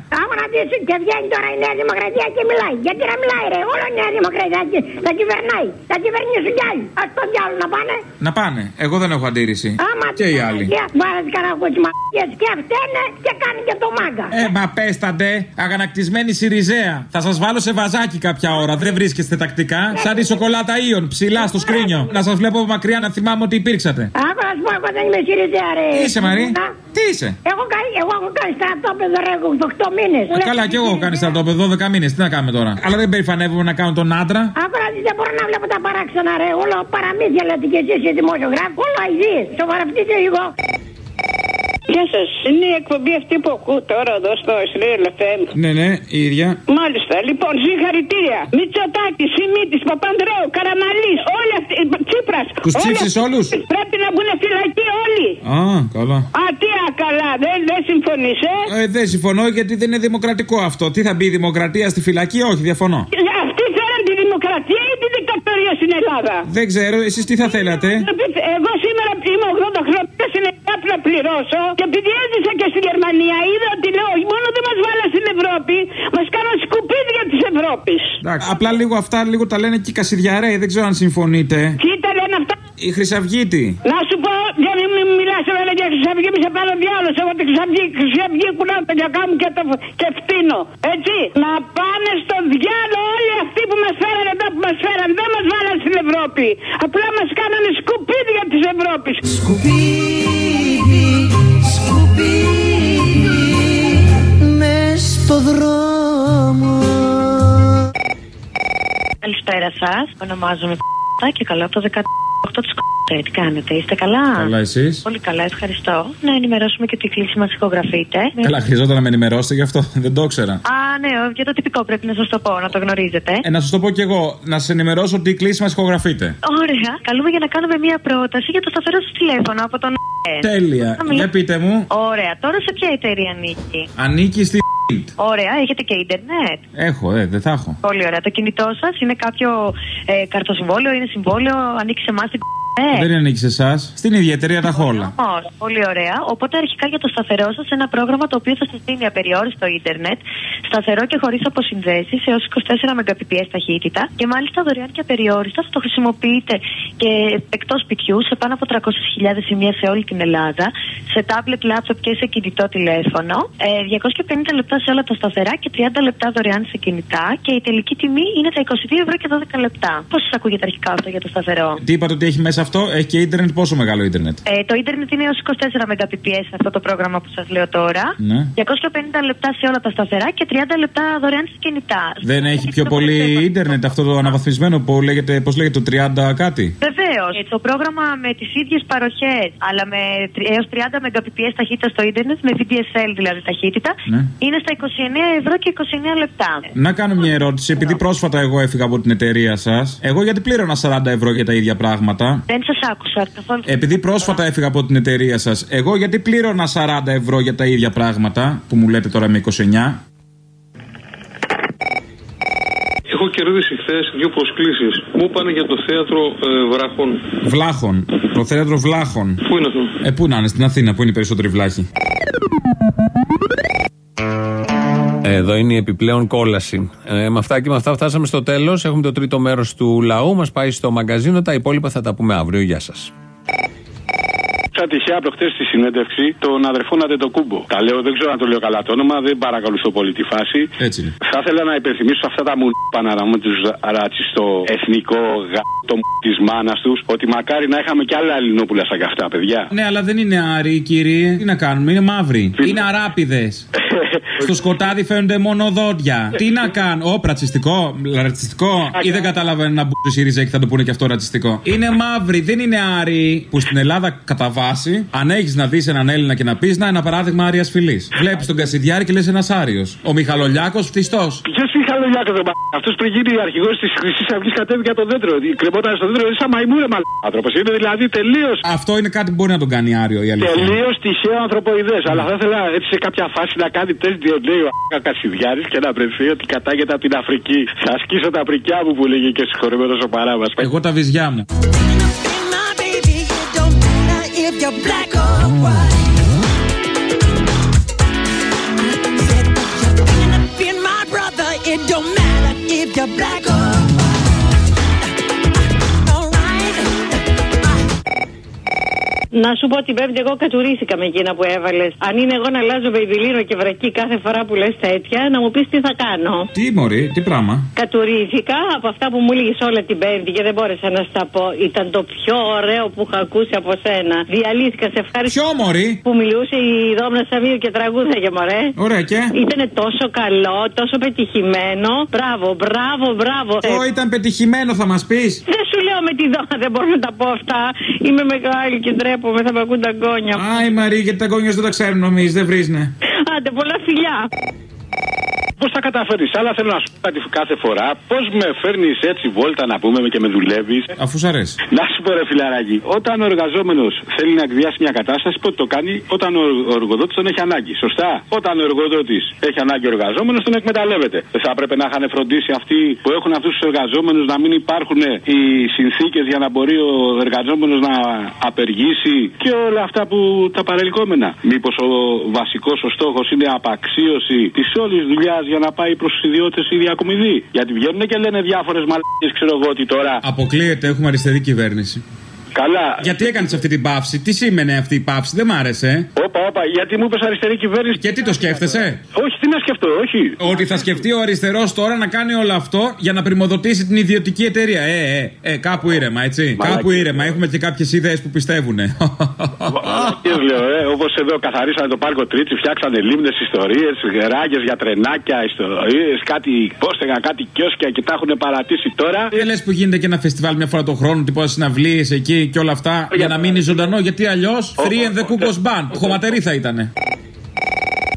Άκου να δεις και βγαίνει τώρα η Νέα Δημοκρατία και μιλάει. Γιατί να μιλάει, ρε; Όλο η Νέα Δημοκρατία θα, θα κυβερνάει. Θα κυβερνήσουν κι άλλοι. Α το διάλογο να πάνε. Να πάνε. Εγώ δεν έχω αντίρρηση. Άμα Και οι άλλοι. Βάζει κανένα κοτσιμακίες και φταίνε και κάνει και το μάγκα. Ε, μα πέσταντε, αγανακτισμένη Σιριζέα. Θα σας βάλω σε βαζάκι κάποια ώρα. Δεν βρίσκεστε τακτικά. Σαν τη σοκολάτα Ιων, ψηλά στο σκρίνιο. Να σας βλέπω από μακριά να θυμάμαι ότι υπήρξατε. Άκου να σου πω, εγώ δεν είμαι Σιριζέα, ρε. Τι είσαι, Μαρή; Να. Τι είσαι; Εγώ, κα- εγώ έχω κάνει στρατόπεδο, ρε, 8 μήνες. Ε, Καλά, κι εγώ έχω κάνει στρατόπεδο 12 μήνες. Τι να κάνουμε τώρα; Αλλά δεν περηφανεύομαι να κάνω τον άντρα. Άκου να δεις, δεν μπορώ να βλέπω τα παράξενα, ρε. Όλο παραμύθια λέτε και εσείς οι δημοσιογράφοι. Όλο αηδίες. Σοβαρευτείτε λίγο. Γεια σας. Είναι η εκπομπή αυτή που ακούω τώρα εδώ στο Ισραήλ FM. Ναι, ναι, η ίδια. Μάλιστα. Λοιπόν, συγχαρητήρια. Μητσοτάκης, Σιμίτης, Παπανδρέου, Καραμαλής, όλοι αυτοί. Τσίπρας. Τους ψήφισες όλους; Πρέπει να μπουν φυλακή όλοι. Α, καλά. Α, τι ακαλά, δεν, δεν συμφωνείς, ε; Ε, δεν συμφωνώ γιατί δεν είναι δημοκρατικό αυτό. Τι θα μπει η δημοκρατία στη φυλακή, όχι, διαφωνώ. Αυτοί θέλουν τη δημοκρατία ή τη δικτατορία στην Ελλάδα. Δεν ξέρω, εσείς τι θα θέλατε; Εγώ σήμερα είμαι 80 χρόνια στην Ελλάδα που να πληρώσω και επειδή έζησα και στη Γερμανία είδα ότι λέω μόνο δεν μας βάλα στην Ευρώπη, μας κάναν σκουπίδια της Ευρώπης. Εντάξει, απλά λίγο αυτά λίγο τα λένε και οι Κασιδιαρέοι, δεν ξέρω αν συμφωνείτε. Τι τα λένε αυτά; Η Χρυσαυγήτη. Να σου πω, για να μην μιλά όλα για Χρυσαυγή, μη σε πάρω διάλογο. Εγώ τη Χρυσαυγή, Χρυσαυγή κουνάω τα γιακά μου και, το, και φτύνω. Έτσι. Να πάνε στο διάλογο όλοι αυτοί που μας φέραν εδώ που μας φέραν. Δεν μας βάλαν στην Ευρώπη. Απλά μας κάνανε σκουπίδια της Ευρώπης. Σκουπίδι, σκουπίδι μες στο δρόμο Καλησπέρα σας. Ονομάζομαι Π***α και καλό από το 18 της Κ***. Τι κάνετε, είστε καλά; Καλά, εσείς; Πολύ καλά, ευχαριστώ. Να ενημερώσουμε και ότι η κλίση μας ηχογραφείται. Καλά, χρειαζόταν να με ενημερώσετε γι' αυτό. Δεν το ήξερα. Α, ναι, για το τυπικό πρέπει να σας το πω, να το γνωρίζετε. Ε, να σας το πω κι εγώ. Να σα ενημερώσω ότι η κλίση μας ηχογραφείται. Ωραία. Καλούμε για να κάνουμε μία πρόταση για το σταθερό σας τηλέφωνο από τον. Τέλεια. Να μιλά- Για πείτε μου. Ωραία. Τώρα σε ποια εταιρεία ανήκει; Ανήκει στη. Ωραία, έχετε και ίντερνετ. Έχω, ε, δεν θα έχω. Πολύ ωραία. Το κινητό σας είναι κάποιο ε, καρτοσυμβόλαιο, είναι συμβόλαιο, ανήκει σε εμάς την. Ε. Δεν ανήκει σε εσάς. Στην ίδια εταιρεία τα έχω όλα. Όμως, πολύ ωραία. Οπότε αρχικά για το σταθερό σας ένα πρόγραμμα το οποίο θα σας δίνει απεριόριστο ίντερνετ, σταθερό και χωρίς αποσυνδέσεις έως 24 Mbps ταχύτητα και μάλιστα δωρεάν και απεριόριστα θα το χρησιμοποιείτε και εκτός σπιτιού σε πάνω από 300.000 σημεία σε όλη την Ελλάδα, σε tablet, laptop και σε κινητό τηλέφωνο. Ε, 250 λεπτά σε όλα τα σταθερά και 30 λεπτά δωρεάν σε κινητά και η τελική τιμή είναι τα 22 ευρώ και 12 λεπτά. Πώς σας ακούγεται αρχικά αυτό για το σταθερό; Τι είπατε ότι έχει μέσα αυτό, έχει και ίντερνετ, πόσο μεγάλο ίντερνετ; Ε, το ίντερνετ είναι έως 24 Mbps αυτό το πρόγραμμα που σας λέω τώρα. Ναι. 250 λεπτά σε όλα τα σταθερά και 30 λεπτά δωρεάν σε κινητά. Δεν έχει πιο πολύ ίντερνετ αυτό το αναβαθμισμένο που λέγεται, πώς λέγεται, το 30 κάτι; Βεβαίως. Το πρόγραμμα με τις ίδιες παροχές, αλλά με έως 30 Mbps ταχύτητα στο ίντερνετ, με VDSL δηλαδή ταχύτητα, Ναι. είναι στα 29 ευρώ και 29 λεπτά. Να κάνω μια ερώτηση, επειδή πρόσφατα εγώ έφυγα από την εταιρεία σας, εγώ γιατί πλήρωνα 40 ευρώ για τα ίδια πράγματα; Δεν σας άκουσα καθόλου. Επειδή πρόσφατα έφυγα από την εταιρεία σας, εγώ γιατί πλήρωνα 40 ευρώ για τα ίδια πράγματα που μου λέτε τώρα με 29. Έχω κερδίσει χθες δύο προσκλήσεις. Μου είπαν για το θέατρο ε, Βράχων. Βλάχων. Το θέατρο Βλάχων. Πού είναι αυτό; Ε, πού να είναι, στην Αθήνα, που είναι οι περισσότεροι βλάχοι. Εδώ είναι η επιπλέον κόλαση. Ε, με αυτά και με αυτά φτάσαμε στο τέλος. Έχουμε το τρίτο μέρος του λαού. Μας πάει στο μαγκαζίνο. Τα υπόλοιπα θα τα πούμε αύριο. Γεια σας. Είχα τυχαία προχτέ στη συνέντευξη τον αδερφό Νατετοκούμπο. Τα λέω, δεν ξέρω αν το λέω καλά το όνομα, δεν παρακολουθώ πολύ τη φάση. Έτσι είναι. Θα ήθελα να υπενθυμίσω αυτά τα μου παναραμού τους ρατσιστό εθνικό γάτο της μάνας τους ότι μακάρι να είχαμε κι άλλα Ελληνόπουλα σαν καυτά, παιδιά. Ναι, αλλά δεν είναι άροι, κύριε. Τι να κάνουμε, είναι μαύροι. Είναι αράπιδε. Στο σκοτάδι φαίνονται μόνο δόντια. Τι να κάνω, Ω, ρατσιστικό, ρατσιστικό. Ή δεν καταλαβαίνω να μπουν οι Ριζέκοι θα το πούνε και αυτό ρατσιστικό. Είναι μαύροι, δεν είναι άροι. Που στην Ελλάδα κατά βάση, αν έχεις να δεις έναν Έλληνα και να πεις να ένα παράδειγμα άριας φυλή. Βλέπεις τον Κασιδιάρη και λες ένας Άριος. Ο Μιχαλολιάκος φτιστός. Ποιος είχα λογιάκο τον Αυτός πριν γίνει αρχηγός της Χρυσής Αυγής κατέβηκε από το δέντρο. Κρεμόταν στο δέντρο, είσαι μαϊμούρε μαλ. Άνθρωπος είναι δηλαδή τελείω. Αυτό είναι κάτι που μπορεί να τον κάνει Άριο η αλήθεια. Τελείως τυχαίο ανθρωποειδές. Αλλά θα ήθελα έτσι σε κάποια φάση να κάνει τεστ διοντέου ο Κασιδιάρης και να βρεθεί ότι κατάγεται από την Αφρική. Θα ασκήσω τα πρικιά μου που λέγει και συγχωρεμένος ο παράβας. Εγώ τα βυζιά μου. if you're black or white. Said you're bringing up in my brother. It don't matter if you're black or Να σου πω την Πέμπτη, εγώ κατουρίστηκα με εκείνα που έβαλες. Αν είναι εγώ να αλλάζω βεϊδιλίνο και βρακή κάθε φορά που λες τέτοια, να μου πεις τι θα κάνω. Τι μωρή, τι πράγμα; Κατουρίστηκα από αυτά που μου έλεγες όλη την Πέμπτη και δεν μπόρεσα να στα πω. Ήταν το πιο ωραίο που είχα ακούσει από σένα. Διαλύθηκα, σε ευχαριστώ. Ποιο μωρή; Που μιλούσε η Δόμνα Σαμίου και τραγούδαγε, μωρέ. Ωραία και; Ήταν τόσο καλό, τόσο πετυχημένο. Μπράβο, μπράβο, μπράβο. Το ήταν πετυχημένο θα μας πεις; Δεν σου λέω με τη Δόμνα, δεν μπορώ να τα πω αυτά. Είμαι μεγάλη και ντρέπομαι. Πούμε, θα με ακούν τα γκόνια. Α, η Μαρή, γιατί τα γκόνια δεν τα ξέρουν, νομίζεις, δεν βρίζουνε. Άντε, πολλά φιλιά. Πώς θα καταφέρεις, αλλά θέλω να σου πω κάτι κάθε φορά. Πώς με φέρνεις έτσι βόλτα να πούμε και με δουλεύεις; Αφού σ' αρέσει. Να σου πω, ρε φιλαράκι, όταν ο εργαζόμενος θέλει να εκβιάσει μια κατάσταση, πότε το κάνει; Όταν ο, ο εργοδότης τον έχει ανάγκη. Σωστά; Όταν ο εργοδότης έχει ανάγκη ο εργαζόμενος, τον εκμεταλλεύεται. Δεν θα έπρεπε να είχαν φροντίσει αυτοί που έχουν αυτούς τους εργαζόμενους να μην υπάρχουν οι συνθήκες για να μπορεί ο εργαζόμενος να απεργήσει και όλα αυτά που τα παρελκόμενα. Μήπως ο βασικός ο στόχος είναι απαξίωση της όλης δουλειάς για να πάει προς του ιδιώτες η διακομιδή. Γιατί βγαίνουν και λένε διάφορες μαλακίες, ξέρω εγώ ότι τώρα. Αποκλείεται, έχουμε αριστερή κυβέρνηση. Καλά. Γιατί έκανες αυτή την παύση, τι σήμαινε αυτή η παύση, δεν μ' άρεσε. Όπα, όπα, γιατί μου είπες αριστερή κυβέρνηση. Και τι το σκέφτεσαι; Όχι, τι να σκεφτώ, όχι. Ότι θα σκεφτεί ο αριστερός τώρα να κάνει όλο αυτό για να πρημοδοτήσει την ιδιωτική εταιρεία. Ε, ε, ε, κάπου ήρεμα, έτσι. Μαλακίες. Κάπου ήρεμα. Έχουμε και κάποιες ιδέες που πιστεύουν. Τι λέω, ε, όπως εδώ καθαρίσανε το πάρκο Τρίτσι, φτιάξανε λίμνες, ιστορίες, ράγε για τρενάκια, ιστορίες, κάτι πόστεγα, κάτι κιόσκια και τα έχουν παρατήσει τώρα. Δεν λες που γίνεται και ένα φεστιβάλ μια φορά το χρόνο, τύπου συναυλίες εκεί και όλα αυτά, για να μείνει ζωντανό. Γιατί αλλιώς free and the Cuckoo's Band. Χωματερή θα ήτανε.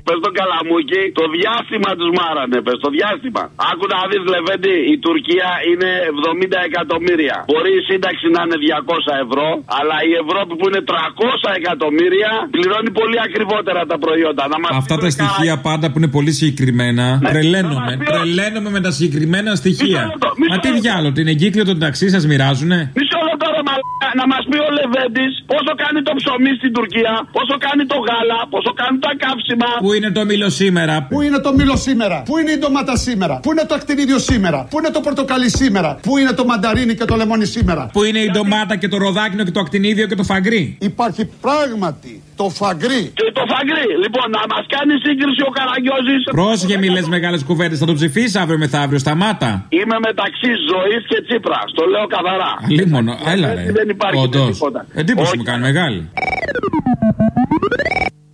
Πες τον Καλαμούκι, το διάστημα τους μάρανε, πες το διάστημα. Άκου να δεις, Λεβέντη, η Τουρκία είναι 70 εκατομμύρια. Μπορεί η σύνταξη να είναι 200 ευρώ, αλλά η Ευρώπη που είναι 300 εκατομμύρια πληρώνει πολύ ακριβότερα τα προϊόντα. Να μας Αυτά πεις τα το στοιχεία πάντα που είναι πολύ συγκεκριμένα. Ναι. Τρελαίνομαι. Να μας πεις ο- Τρελαίνομαι με τα συγκεκριμένα στοιχεία. Μισό λεπτό, μισό Μα τι λεπτό. διάλογο, την εγκύκλιο των ταξί σας μοιράζουνε; Μισό λεπτό ρε μαλάκα, να μας πει ο Λεβέντης πόσο κάνει το ψωμί στην Τουρκία, πόσο κάνει το γάλα, πόσο κάνει τα καύσιμα. Πού είναι το μήλο σήμερα; Πού είναι το μήλο σήμερα, πού είναι η ντομάτα σήμερα, πού είναι το ακτινίδιο σήμερα, πού είναι το πορτοκαλί σήμερα, πού είναι το μανταρίνι και το λεμόνι σήμερα; Πού είναι η ντομάτα και το ροδάκινο και το ακτινίδιο και το φαγκρί. Υπάρχει πράγματι το φαγκρί. Και το φαγκρί. Λοιπόν, να μας κάνει σύγκριση ο Καραγκιόζης. Πρόσεχε, μη λες μεγάλες κουβέντες. Θα το ψηφίσεις αύριο μεθαύριο. Σταμάτα. Είμαι μεταξύ ζωής και Τσίπρας. Το λέω καθαρά. Αλίμονο. Έλα ρε. Δεν υπάρχει Όντως. τίποτα. Εντύπωση Όχι. μου κάνει μεγάλη.